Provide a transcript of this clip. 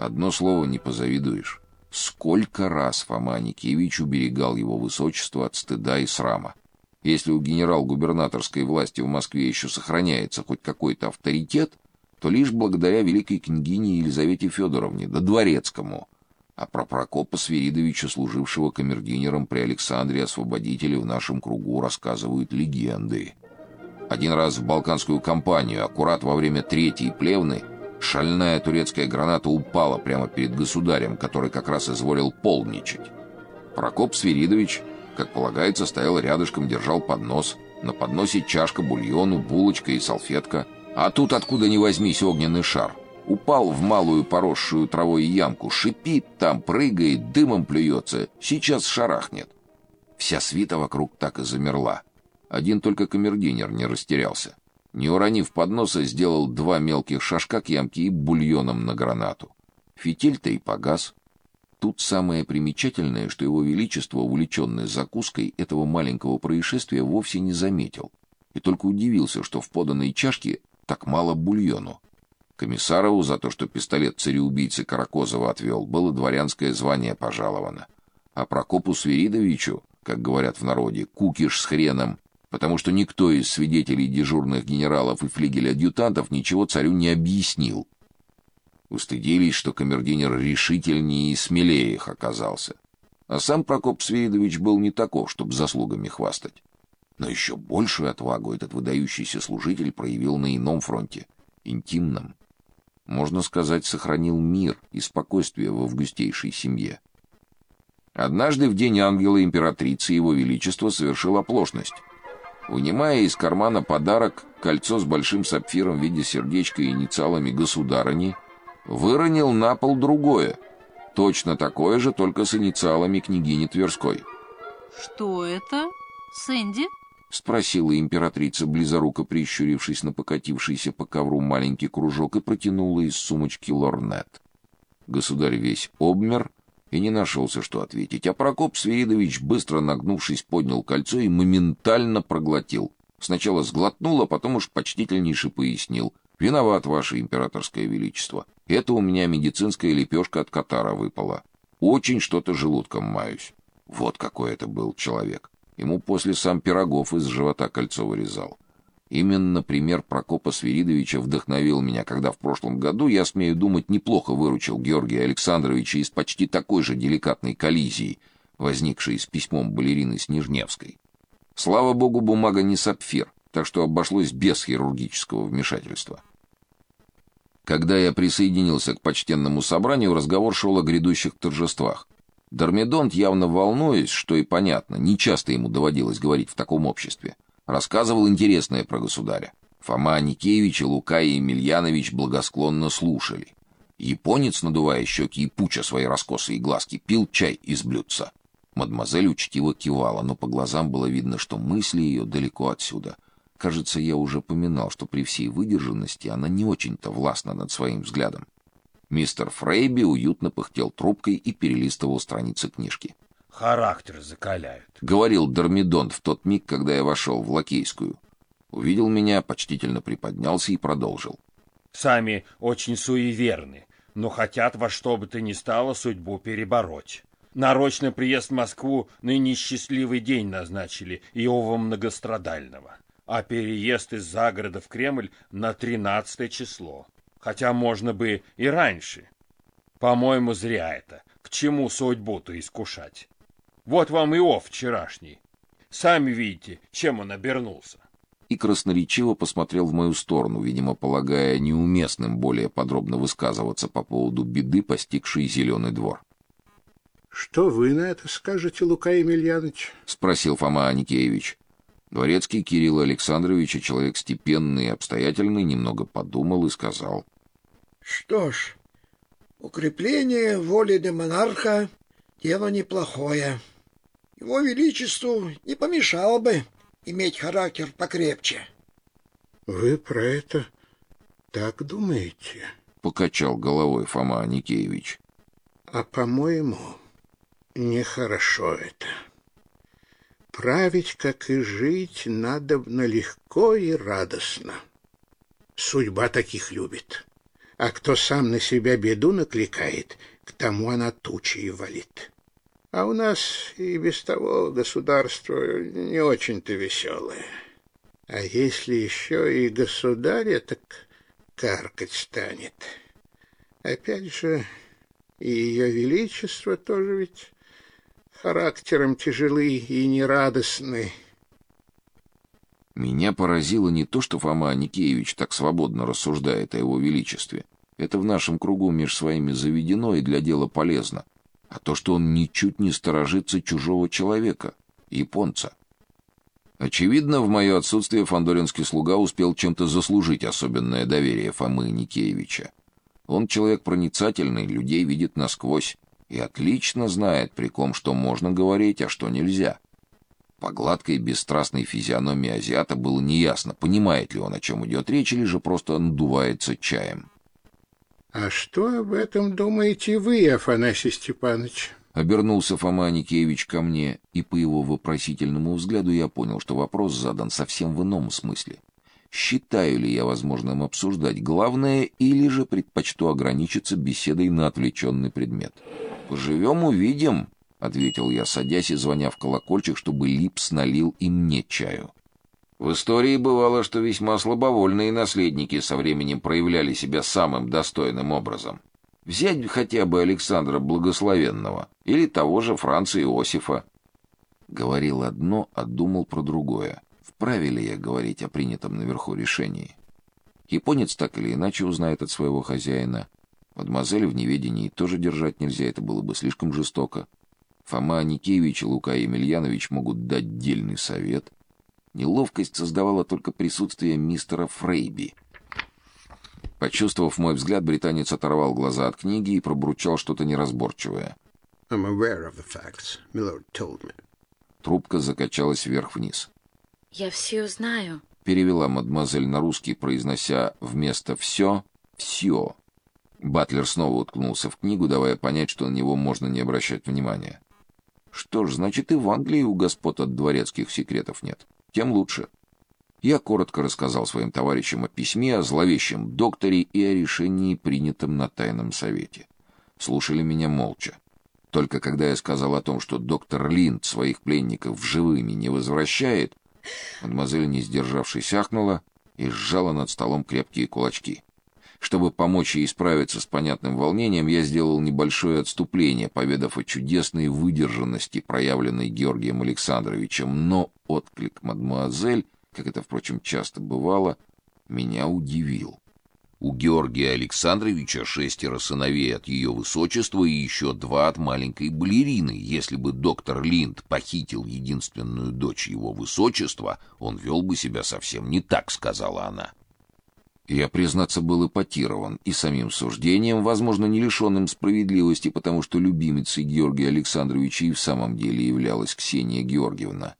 Одно слово не позавидуешь. Сколько раз Фома Никевич уберегал его высочество от стыда и срама. Если у генерал-губернаторской власти в Москве еще сохраняется хоть какой-то авторитет, то лишь благодаря великой княгине Елизавете Федоровне да дворецкому. А про Прокопа Свиридовича, служившего камердинером при Александре Освободителе, в нашем кругу рассказывают легенды. Один раз в Балканскую кампанию, аккурат во время Третьей Плевны, шальная турецкая граната упала прямо перед государем, который как раз изволил полничать. Прокоп Свиридович, как полагается, стоял рядышком, держал поднос. На подносе чашка бульону, булочка и салфетка — а тут откуда ни возьмись огненный шар. Упал в малую поросшую травой ямку, шипит там, прыгает, дымом плюется. Сейчас шарахнет. Вся свита вокруг так и замерла. Один только камердинер не растерялся. Не уронив подноса, сделал два мелких шажка к ямке и бульоном на гранату. Фитиль-то и погас. Тут самое примечательное, что его величество, увлеченный закуской, этого маленького происшествия вовсе не заметил. И только удивился, что в поданной чашке так мало бульону. Комиссарову за то, что пистолет цареубийцы Каракозова отвел, было дворянское звание пожаловано. А Прокопу Свиридовичу, как говорят в народе, кукиш с хреном, потому что никто из свидетелей дежурных генералов и флигель-адъютантов ничего царю не объяснил. Устыдились, что камердинер решительнее и смелее их оказался. А сам Прокоп Свиридович был не таков, чтобы заслугами хвастать. Но еще большую отвагу этот выдающийся служитель проявил на ином фронте, интимном. Можно сказать, сохранил мир и спокойствие в августейшей семье. Однажды в день ангела императрицы его величество совершил оплошность. Вынимая из кармана подарок, кольцо с большим сапфиром в виде сердечка и инициалами государыни, выронил на пол другое, точно такое же, только с инициалами княгини Тверской. Что это, Сэнди? — спросила императрица, близоруко прищурившись на покатившийся по ковру маленький кружок и протянула из сумочки лорнет. Государь весь обмер и не нашелся, что ответить, а Прокоп Свиридович, быстро нагнувшись, поднял кольцо и моментально проглотил. Сначала сглотнул, а потом уж почтительнейше пояснил. «Виноват, ваше императорское величество. Это у меня медицинская лепешка от катара выпала. Очень что-то желудком маюсь». Вот какой это был человек. Ему после сам Пирогов из живота кольцо вырезал. Именно пример Прокопа Свиридовича вдохновил меня, когда в прошлом году, я смею думать, неплохо выручил Георгия Александровича из почти такой же деликатной коллизии, возникшей с письмом балерины Снежневской. Слава богу, бумага не сапфир, так что обошлось без хирургического вмешательства. Когда я присоединился к почтенному собранию, разговор шел о грядущих торжествах. Дормидонт, явно волнуясь, что и понятно, нечасто ему доводилось говорить в таком обществе, рассказывал интересное про государя. Фома Никеевич и Лука и Емельянович благосклонно слушали. Японец, надувая щеки и пуча свои раскосые глазки, пил чай из блюдца. Мадемуазель учтиво кивала, но по глазам было видно, что мысли ее далеко отсюда. Кажется, я уже поминал, что при всей выдержанности она не очень-то властна над своим взглядом. Мистер Фрейби уютно пыхтел трубкой и перелистывал страницы книжки. «Характер закаляют», — говорил Дормидон в тот миг, когда я вошел в Лакейскую. Увидел меня, почтительно приподнялся и продолжил. «Сами очень суеверны, но хотят во что бы то ни стало судьбу перебороть. Нарочно приезд в Москву на несчастливый день назначили, Иова многострадального, а переезд из загорода в Кремль на тринадцатое число хотя можно бы и раньше. По-моему, зря это. К чему судьбу-то искушать? Вот вам и о вчерашний. Сами видите, чем он обернулся. И красноречиво посмотрел в мою сторону, видимо, полагая неуместным более подробно высказываться по поводу беды, постигшей Зеленый двор. — Что вы на это скажете, Лука Емельянович? — спросил Фома Аникеевич. Дворецкий Кирилл Александрович, человек степенный и обстоятельный, немного подумал и сказал. — Что ж, укрепление воли де монарха — дело неплохое. Его Величеству не помешало бы иметь характер покрепче. — Вы про это так думаете? — покачал головой Фома Аникеевич. — А, по-моему, нехорошо это. — Править, как и жить, надо легко и радостно. Судьба таких любит. а кто сам на себя беду накликает, к тому она тучи валит. А у нас и без того государство не очень-то веселое. А если еще и государя, так каркать станет. Опять же, и ее величество тоже ведь характером тяжелый и нерадостный. Меня поразило не то, что Фома Никеевич так свободно рассуждает о его величестве. Это в нашем кругу меж своими заведено и для дела полезно. А то, что он ничуть не сторожится чужого человека, японца. Очевидно, в мое отсутствие фандоринский слуга успел чем-то заслужить особенное доверие Фомы Никеевича. Он человек проницательный, людей видит насквозь и отлично знает, при ком что можно говорить, а что нельзя. По гладкой бесстрастной физиономии азиата было неясно, понимает ли он, о чем идет речь, или же просто надувается чаем. А что об этом думаете вы, Афанасий Степанович? Обернулся Фома Никеевич ко мне, и по его вопросительному взгляду я понял, что вопрос задан совсем в ином смысле считаю ли я возможным обсуждать главное или же предпочту ограничиться беседой на отвлеченный предмет. «Поживем, увидим», — ответил я, садясь и звоня в колокольчик, чтобы Липс налил и мне чаю. В истории бывало, что весьма слабовольные наследники со временем проявляли себя самым достойным образом. Взять хотя бы Александра Благословенного или того же Франца Иосифа. Говорил одно, а думал про другое. Вправе ли я говорить о принятом наверху решении? Японец так или иначе узнает от своего хозяина. Мадемуазель в неведении тоже держать нельзя, это было бы слишком жестоко. Фома Аникеевич и Лука Емельянович могут дать дельный совет. Неловкость создавала только присутствие мистера Фрейби. Почувствовав мой взгляд, британец оторвал глаза от книги и пробурчал что-то неразборчивое. I'm aware of the facts. Milord told me. Трубка закачалась вверх-вниз. Я все знаю. Перевела мадемуазель на русский, произнося вместо «все» «все». Батлер снова уткнулся в книгу, давая понять, что на него можно не обращать внимания. Что ж, значит, и в Англии у господ от дворецких секретов нет. Тем лучше. Я коротко рассказал своим товарищам о письме, о зловещем докторе и о решении, принятом на тайном совете. Слушали меня молча. Только когда я сказал о том, что доктор Линд своих пленников живыми не возвращает, Мадемуазель, не сдержавшись, ахнула и сжала над столом крепкие кулачки. Чтобы помочь ей справиться с понятным волнением, я сделал небольшое отступление, поведав о чудесной выдержанности, проявленной Георгием Александровичем, но отклик мадемуазель, как это, впрочем, часто бывало, меня удивил. У Георгия Александровича шестеро сыновей от ее высочества и еще два от маленькой балерины. Если бы доктор Линд похитил единственную дочь его высочества, он вел бы себя совсем не так, сказала она. Я, признаться, был эпатирован и самим суждением, возможно, не лишенным справедливости, потому что любимицей Георгия Александровича и в самом деле являлась Ксения Георгиевна —